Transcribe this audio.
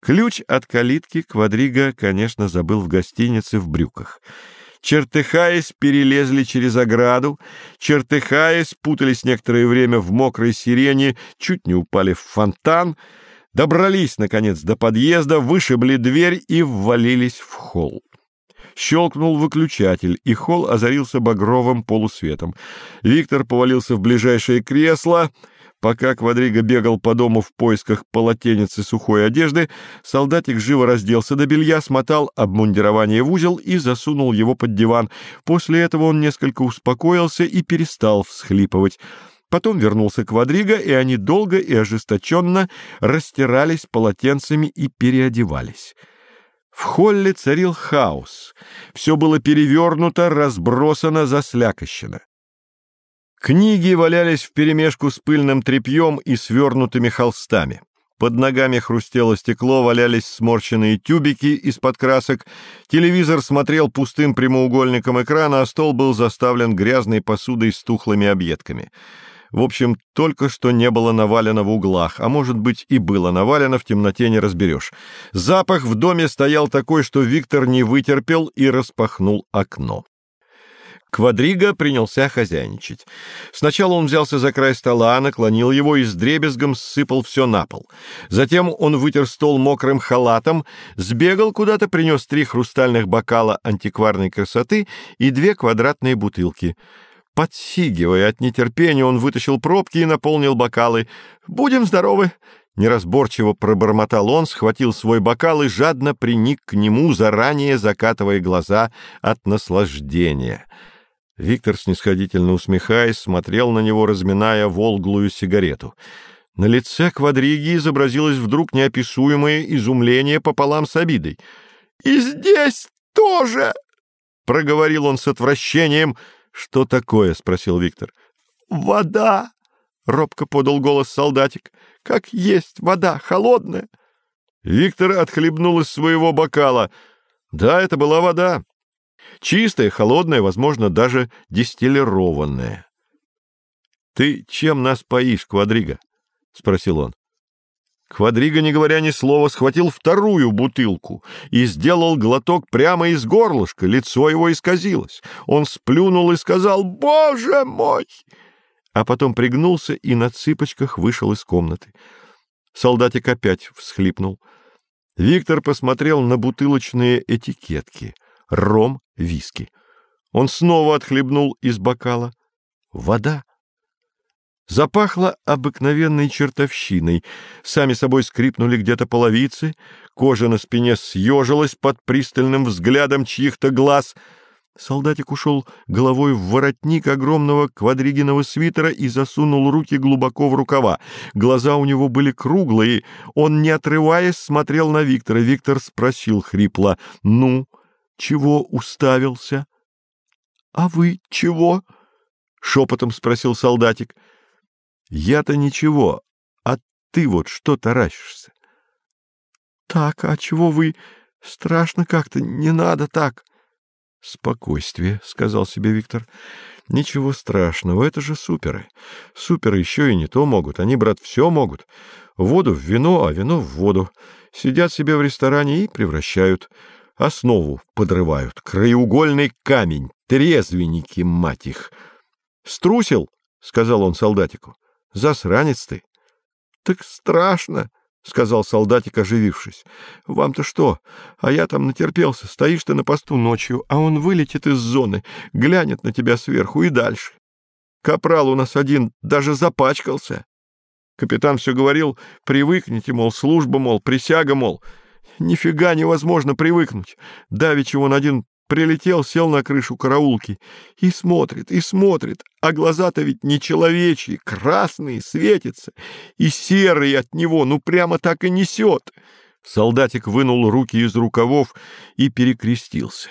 Ключ от калитки Квадрига, конечно, забыл в гостинице в брюках. Чертыхаясь, перелезли через ограду, чертыхаясь, путались некоторое время в мокрой сирене, чуть не упали в фонтан, добрались, наконец, до подъезда, вышибли дверь и ввалились в холл. Щелкнул выключатель, и холл озарился багровым полусветом. Виктор повалился в ближайшее кресло — Пока Квадриго бегал по дому в поисках полотенец и сухой одежды, солдатик живо разделся до белья, смотал обмундирование в узел и засунул его под диван. После этого он несколько успокоился и перестал всхлипывать. Потом вернулся Квадриго, и они долго и ожесточенно растирались полотенцами и переодевались. В холле царил хаос. Все было перевернуто, разбросано, заслякощено. Книги валялись вперемешку с пыльным тряпьем и свернутыми холстами. Под ногами хрустело стекло, валялись сморщенные тюбики из-под красок, телевизор смотрел пустым прямоугольником экрана, а стол был заставлен грязной посудой с тухлыми объедками. В общем, только что не было навалено в углах, а может быть и было навалено, в темноте не разберешь. Запах в доме стоял такой, что Виктор не вытерпел и распахнул окно. Квадриго принялся хозяйничать. Сначала он взялся за край стола, наклонил его и с дребезгом сыпал все на пол. Затем он вытер стол мокрым халатом, сбегал куда-то, принес три хрустальных бокала антикварной красоты и две квадратные бутылки. Подсигивая от нетерпения, он вытащил пробки и наполнил бокалы. «Будем здоровы!» Неразборчиво пробормотал он, схватил свой бокал и жадно приник к нему, заранее закатывая глаза от наслаждения. Виктор, снисходительно усмехаясь, смотрел на него, разминая волглую сигарету. На лице квадриги изобразилось вдруг неописуемое изумление пополам с обидой. «И здесь тоже!» — проговорил он с отвращением. «Что такое?» — спросил Виктор. «Вода!» — робко подал голос солдатик. «Как есть вода, холодная!» Виктор отхлебнул из своего бокала. «Да, это была вода. Чистая, холодная, возможно, даже дистиллированная. — Ты чем нас поишь, Квадрига? — спросил он. Квадрига, не говоря ни слова, схватил вторую бутылку и сделал глоток прямо из горлышка, лицо его исказилось. Он сплюнул и сказал «Боже мой!» А потом пригнулся и на цыпочках вышел из комнаты. Солдатик опять всхлипнул. Виктор посмотрел на бутылочные этикетки — ром, виски. Он снова отхлебнул из бокала. Вода. Запахло обыкновенной чертовщиной. Сами собой скрипнули где-то половицы, кожа на спине съежилась под пристальным взглядом чьих-то глаз. Солдатик ушел головой в воротник огромного квадригиного свитера и засунул руки глубоко в рукава. Глаза у него были круглые. Он, не отрываясь, смотрел на Виктора. Виктор спросил хрипло. «Ну?» Чего уставился? — А вы чего? — шепотом спросил солдатик. — Я-то ничего, а ты вот что таращишься? — Так, а чего вы? Страшно как-то, не надо так. — Спокойствие, — сказал себе Виктор. — Ничего страшного, это же суперы. Суперы еще и не то могут, они, брат, все могут. Воду в вино, а вино в воду. Сидят себе в ресторане и превращают основу подрывают, краеугольный камень, трезвенники, мать их. — Струсил, — сказал он солдатику, — засранец ты. — Так страшно, — сказал солдатик, оживившись. — Вам-то что? А я там натерпелся. Стоишь ты на посту ночью, а он вылетит из зоны, глянет на тебя сверху и дальше. Капрал у нас один даже запачкался. Капитан все говорил, привыкните, мол, служба, мол, присяга, мол. Нифига невозможно привыкнуть. Давича он один прилетел, сел на крышу караулки и смотрит, и смотрит, а глаза-то ведь не человечьи, красные, светятся, и серые от него, ну прямо так и несет. Солдатик вынул руки из рукавов и перекрестился.